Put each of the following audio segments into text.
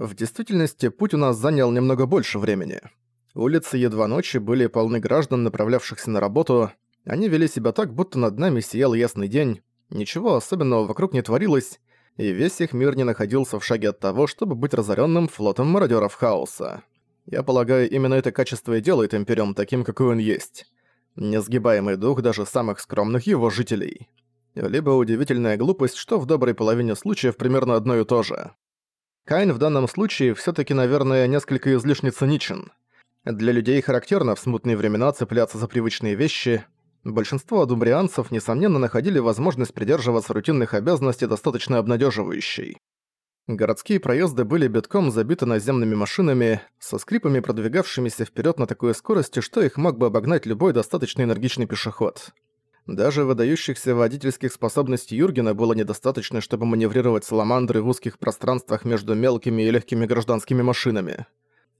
В действительности, путь у нас занял немного больше времени. Улицы едва ночи были полны граждан, направлявшихся на работу. Они вели себя так, будто над нами сиял ясный день. Ничего особенного вокруг не творилось, и весь их мир не находился в шаге от того, чтобы быть разоренным флотом мародеров хаоса. Я полагаю, именно это качество и делает Империум таким, какой он есть. Несгибаемый дух даже самых скромных его жителей. Либо удивительная глупость, что в доброй половине случаев примерно одно и то же. Кайн в данном случае все таки наверное, несколько излишне циничен. Для людей характерно в смутные времена цепляться за привычные вещи. Большинство адумбрианцев, несомненно, находили возможность придерживаться рутинных обязанностей достаточно обнадеживающей. Городские проезды были битком забиты наземными машинами, со скрипами продвигавшимися вперед на такой скорости, что их мог бы обогнать любой достаточно энергичный пешеход. Даже выдающихся водительских способностей Юргена было недостаточно, чтобы маневрировать саламандры в узких пространствах между мелкими и легкими гражданскими машинами.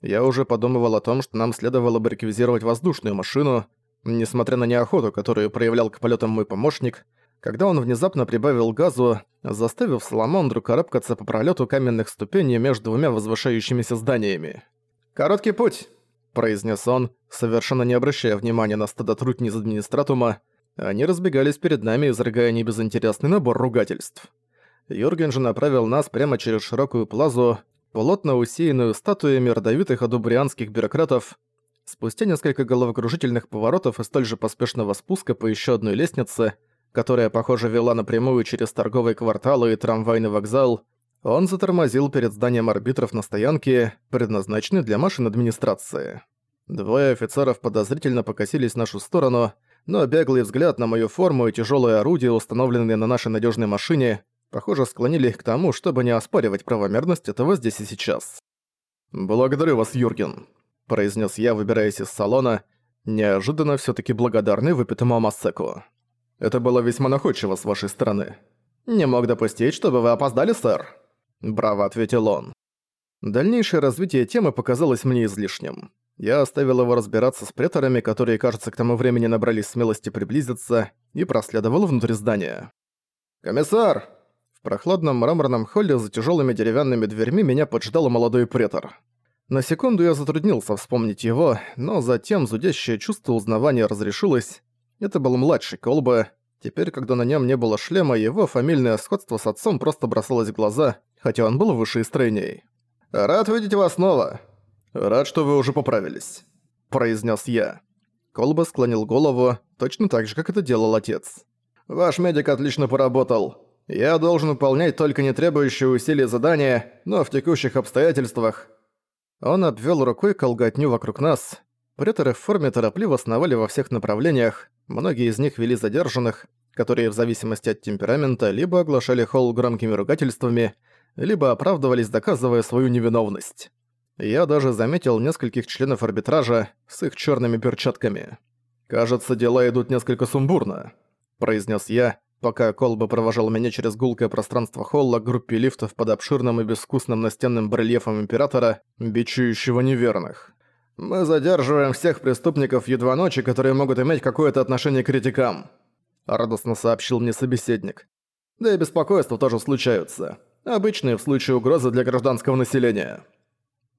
Я уже подумывал о том, что нам следовало бы реквизировать воздушную машину, несмотря на неохоту, которую проявлял к полетам мой помощник, когда он внезапно прибавил газу, заставив Саламандру карабкаться по пролету каменных ступеней между двумя возвышающимися зданиями. «Короткий путь!» – произнес он, совершенно не обращая внимания на стадо трутни из администратума. Они разбегались перед нами, изрыгая небезынтересный набор ругательств. Юрген же направил нас прямо через широкую плазу, плотно усеянную статуями родовитых адубрианских бюрократов. Спустя несколько головокружительных поворотов и столь же поспешного спуска по еще одной лестнице, которая, похоже, вела напрямую через торговые кварталы и трамвайный вокзал, он затормозил перед зданием арбитров на стоянке, предназначенной для машин администрации. Двое офицеров подозрительно покосились в нашу сторону, но беглый взгляд на мою форму и тяжелые орудия, установленные на нашей надежной машине, похоже, склонили их к тому, чтобы не оспаривать правомерность этого здесь и сейчас. «Благодарю вас, Юрген», — произнес я, выбираясь из салона, неожиданно все таки благодарный выпитому Амасеку. «Это было весьма находчиво с вашей стороны». «Не мог допустить, чтобы вы опоздали, сэр», — браво ответил он. Дальнейшее развитие темы показалось мне излишним. Я оставил его разбираться с преторами, которые, кажется, к тому времени набрались смелости приблизиться, и проследовал внутрь здания. «Комиссар!» В прохладном мраморном холле за тяжелыми деревянными дверьми меня поджидал молодой претор. На секунду я затруднился вспомнить его, но затем зудящее чувство узнавания разрешилось. Это был младший Колба. Теперь, когда на нем не было шлема, его фамильное сходство с отцом просто бросалось в глаза, хотя он был выше и стройней. «Рад видеть вас снова!» «Рад, что вы уже поправились», — произнес я. Колба склонил голову, точно так же, как это делал отец. «Ваш медик отлично поработал. Я должен выполнять только не требующие усилий задания, но в текущих обстоятельствах. Он обвел рукой колготню вокруг нас. Преторы в форме торопливо сновали во всех направлениях, многие из них вели задержанных, которые в зависимости от темперамента либо оглашали холл громкими ругательствами, либо оправдывались, доказывая свою невиновность. Я даже заметил нескольких членов арбитража с их черными перчатками. «Кажется, дела идут несколько сумбурно», — произнес я, пока Колба провожал меня через гулкое пространство холла к группе лифтов под обширным и безвкусным настенным барельефом Императора, бичующего неверных. «Мы задерживаем всех преступников едва ночи, которые могут иметь какое-то отношение к критикам», — радостно сообщил мне собеседник. «Да и беспокойства тоже случаются. Обычные в случае угрозы для гражданского населения».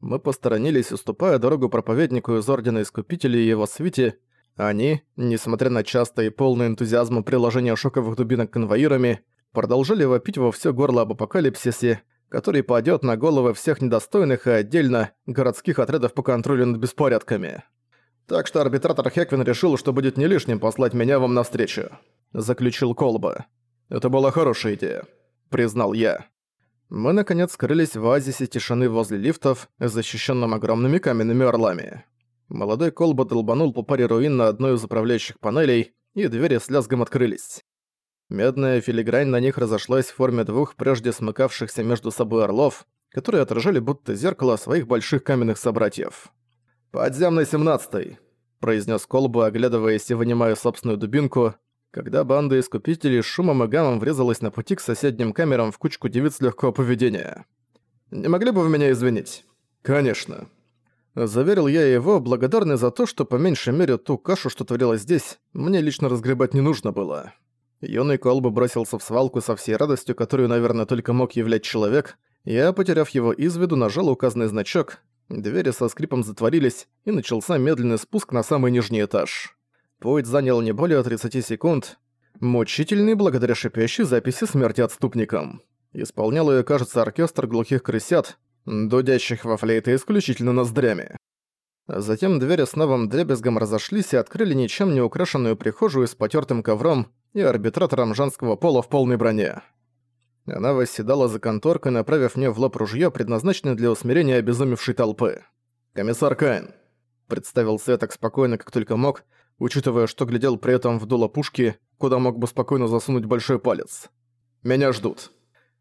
Мы посторонились, уступая дорогу проповеднику из Ордена Искупителей и его свите, они, несмотря на частое и полное энтузиазма приложения шоковых дубинок конвоирами, продолжали вопить во всё горло об апокалипсисе, который падёт на головы всех недостойных и отдельно городских отрядов по контролю над беспорядками. Так что арбитратор Хеквин решил, что будет не лишним послать меня вам навстречу», — заключил Колба. «Это была хорошая идея», — признал я. Мы, наконец, скрылись в оазисе тишины возле лифтов, защищенном огромными каменными орлами. Молодой колба долбанул по паре руин на одной из управляющих панелей, и двери с лязгом открылись. Медная филигрань на них разошлась в форме двух прежде смыкавшихся между собой орлов, которые отражали будто зеркало своих больших каменных собратьев. «Подземный семнадцатый», — произнес колба, оглядываясь и вынимая собственную дубинку, когда банда искупителей шумом и гамом врезалась на пути к соседним камерам в кучку девиц легкого поведения. «Не могли бы вы меня извинить?» «Конечно», Заверил я его, благодарный за то, что по меньшей мере ту кашу, что творилась здесь, мне лично разгребать не нужно было. Юный Колба бросился в свалку со всей радостью, которую, наверное, только мог являть человек, Я, потеряв его из виду, нажал указанный значок, двери со скрипом затворились, и начался медленный спуск на самый нижний этаж. Путь занял не более 30 секунд, мучительный благодаря шипящей записи смерти отступникам. Исполнял ее, кажется, оркестр глухих крысят, дудящих во флейты исключительно ноздрями. Затем двери с новым дребезгом разошлись и открыли ничем не украшенную прихожую с потертым ковром и арбитратором женского пола в полной броне. Она восседала за конторкой, направив мне в лоб ружье, предназначенное для усмирения обезумевшей толпы. «Комиссар Кайн», — представился я так спокойно, как только мог, учитывая, что глядел при этом в дуло пушки, куда мог бы спокойно засунуть большой палец. «Меня ждут».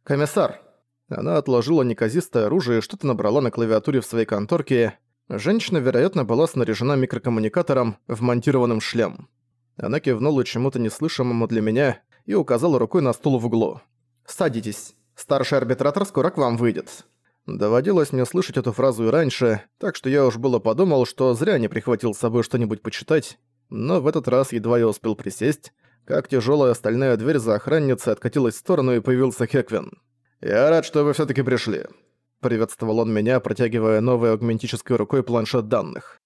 «Комиссар!» Она отложила неказистое оружие и что-то набрала на клавиатуре в своей конторке. Женщина, вероятно, была снаряжена микрокоммуникатором, вмонтированным шлем. Она кивнула чему-то неслышимому для меня и указала рукой на стул в углу. «Садитесь. Старший арбитратор скоро к вам выйдет». Доводилось мне слышать эту фразу и раньше, так что я уж было подумал, что зря не прихватил с собой что-нибудь почитать, но в этот раз едва я успел присесть, как тяжелая стальная дверь за охранницей откатилась в сторону и появился Хеквин. «Я рад, что вы все таки пришли», — приветствовал он меня, протягивая новой агментической рукой планшет данных.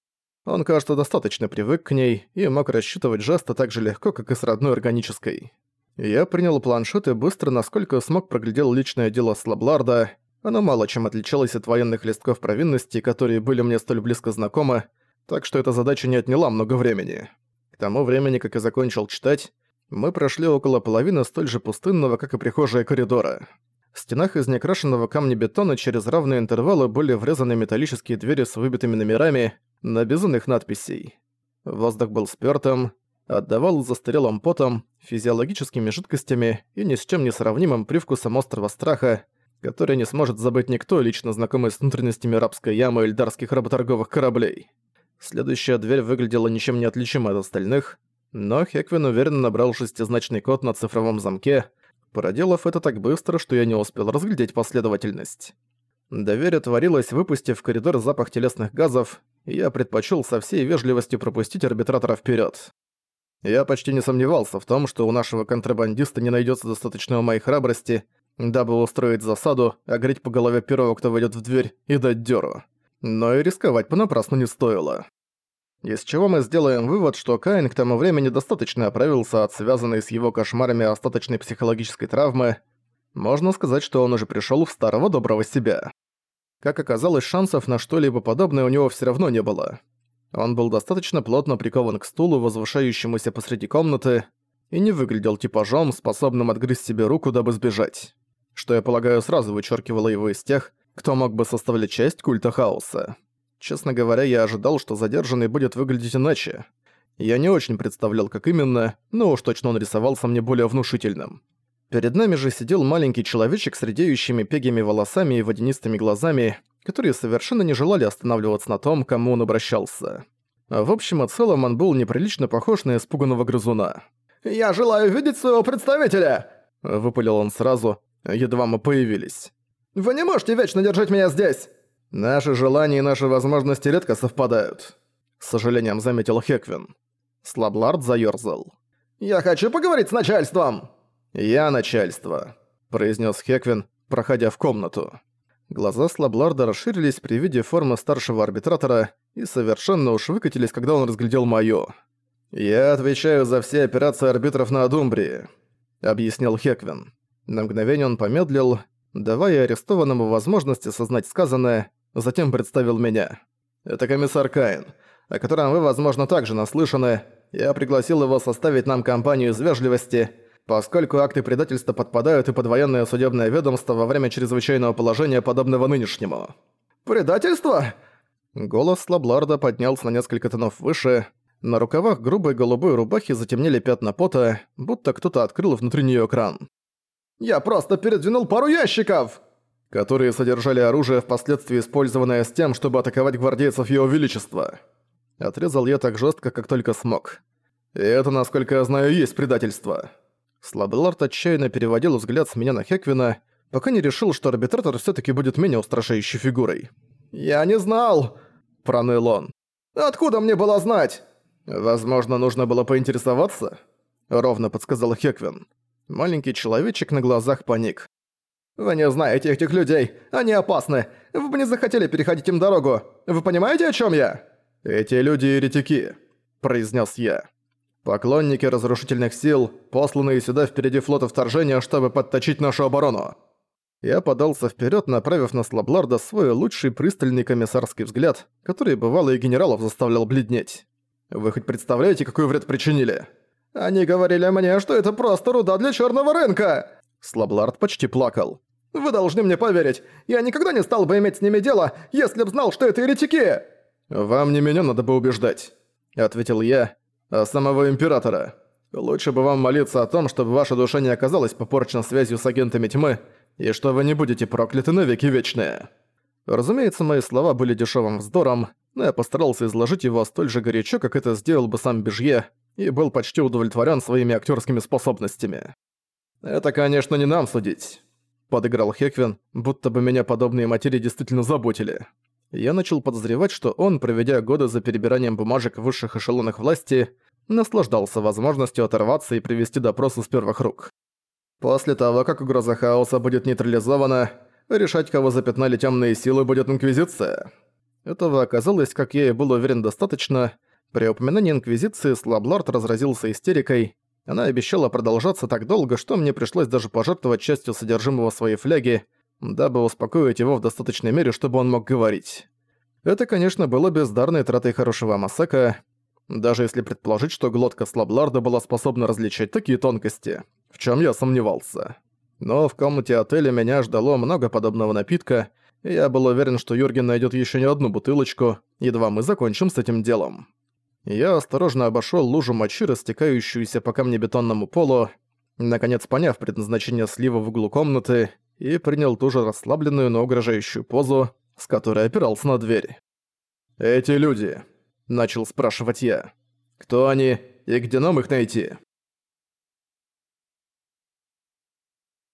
Он, кажется, достаточно привык к ней и мог рассчитывать жесты так же легко, как и с родной органической. Я принял планшет и быстро, насколько смог, проглядел личное дело Слабларда. Оно мало чем отличалось от военных листков провинности, которые были мне столь близко знакомы, так что эта задача не отняла много времени. К тому времени, как я закончил читать, мы прошли около половины столь же пустынного, как и прихожая коридора. В стенах из некрашенного камня бетона через равные интервалы были врезаны металлические двери с выбитыми номерами на безумных надписей. Воздух был спёртым, отдавал застарелым потом, физиологическими жидкостями и ни с чем не сравнимым привкусом острого страха, который не сможет забыть никто, лично знакомый с внутренностями рабской ямы эльдарских работорговых кораблей. Следующая дверь выглядела ничем не отличима от остальных, но Хеквин уверенно набрал шестизначный код на цифровом замке, проделав это так быстро, что я не успел разглядеть последовательность. Дверь отворилась, выпустив в коридор запах телесных газов, и я предпочел со всей вежливостью пропустить арбитратора вперед. Я почти не сомневался в том, что у нашего контрабандиста не найдется достаточного моей храбрости, дабы устроить засаду, огреть по голове первого, кто войдет в дверь, и дать дёру. Но и рисковать понапрасну не стоило. Из чего мы сделаем вывод, что Каин к тому времени достаточно оправился от связанной с его кошмарами остаточной психологической травмы. Можно сказать, что он уже пришёл в старого доброго себя. Как оказалось, шансов на что-либо подобное у него всё равно не было. Он был достаточно плотно прикован к стулу, возвышающемуся посреди комнаты, и не выглядел типажом, способным отгрызть себе руку, дабы сбежать. Что, я полагаю, сразу вычеркивало его из тех, кто мог бы составлять часть культа хаоса. Честно говоря, я ожидал, что задержанный будет выглядеть иначе. Я не очень представлял, как именно, но уж точно он рисовался мне более внушительным. Перед нами же сидел маленький человечек с редеющими пегими волосами и водянистыми глазами, которые совершенно не желали останавливаться на том, кому он обращался. В общем и целом он был неприлично похож на испуганного грызуна. «Я желаю видеть своего представителя!» – выпалил он сразу, едва мы появились. «Вы не можете вечно держать меня здесь!» «Наши желания и наши возможности редко совпадают», — с сожалением заметил Хеквин. Слаблард заёрзал. «Я хочу поговорить с начальством!» «Я начальство», — произнес Хеквин, проходя в комнату. Глаза Слабларда расширились при виде формы старшего арбитратора и совершенно уж выкатились, когда он разглядел моё. «Я отвечаю за все операции арбитров на Адумбрии», — объяснил Хеквин. На мгновение он помедлил, давая арестованному возможность осознать сказанное, затем представил меня. «Это комиссар Каин, о котором вы, возможно, также наслышаны. Я пригласил его составить нам компанию из вежливости, поскольку акты предательства подпадают и под военное судебное ведомство во время чрезвычайного положения, подобного нынешнему». «Предательство?» Голос Лабларда поднялся на несколько тонов выше. На рукавах грубой голубой рубахи затемнели пятна пота, будто кто-то открыл внутри неё. «Я просто передвинул пару ящиков!» которые содержали оружие, впоследствии использованное с тем, чтобы атаковать гвардейцев Его Величества. Отрезал я так жестко, как только смог. И это, насколько я знаю, есть предательство. Слабелард отчаянно переводил взгляд с меня на Хеквина, пока не решил, что арбитратор все таки будет менее устрашающей фигурой. «Я не знал!» – проныл он. «Откуда мне было знать?» «Возможно, нужно было поинтересоваться?» – ровно подсказал Хеквин. Маленький человечек на глазах паник. «Вы не знаете этих людей, они опасны. Вы бы не захотели переходить им дорогу. Вы понимаете, о чем я?» «Эти люди еретики», — произнес я. «Поклонники разрушительных сил, посланные сюда впереди флота вторжения, чтобы подточить нашу оборону». Я подался вперед, направив на Слабларда свой лучший пристальный комиссарский взгляд, который бывало и генералов заставлял бледнеть. «Вы хоть представляете, какой вред причинили?» «Они говорили мне, что это просто руда для черного рынка!» Слаблард почти плакал. «Вы должны мне поверить, я никогда не стал бы иметь с ними дело, если б знал, что это еретики!» «Вам не меня надо бы убеждать», — ответил я, — «а самого Императора. Лучше бы вам молиться о том, чтобы ваша душа не оказалась попорчена связью с агентами тьмы, и что вы не будете прокляты навеки вечные». Разумеется, мои слова были дешевым вздором, но я постарался изложить его столь же горячо, как это сделал бы сам Бежье, и был почти удовлетворен своими актерскими способностями. «Это, конечно, не нам судить», — подыграл Хеквин, будто бы меня подобные материи действительно заботили. Я начал подозревать, что он, проведя годы за перебиранием бумажек в высших эшелонах власти, наслаждался возможностью оторваться и привести допрос из первых рук. После того, как угроза хаоса будет нейтрализована, решать, кого запятнали темные силы, будет Инквизиция. Этого оказалось, как я и был уверен, достаточно. При упоминании Инквизиции Слаблорд разразился истерикой. Она обещала продолжаться так долго, что мне пришлось даже пожертвовать частью содержимого своей фляги, дабы успокоить его в достаточной мере, чтобы он мог говорить. Это, конечно, было бездарной тратой хорошего Масака, даже если предположить, что глотка Слабларда была способна различать такие тонкости в чем я сомневался. Но в комнате отеля меня ждало много подобного напитка, и я был уверен, что Юрген найдет еще не одну бутылочку, едва мы закончим с этим делом. Я осторожно обошел лужу мочи, растекающуюся по камнебетонному полу, наконец поняв предназначение слива в углу комнаты, и принял ту же расслабленную, но угрожающую позу, с которой опирался на дверь. «Эти люди», — начал спрашивать я. «Кто они и где нам их найти?»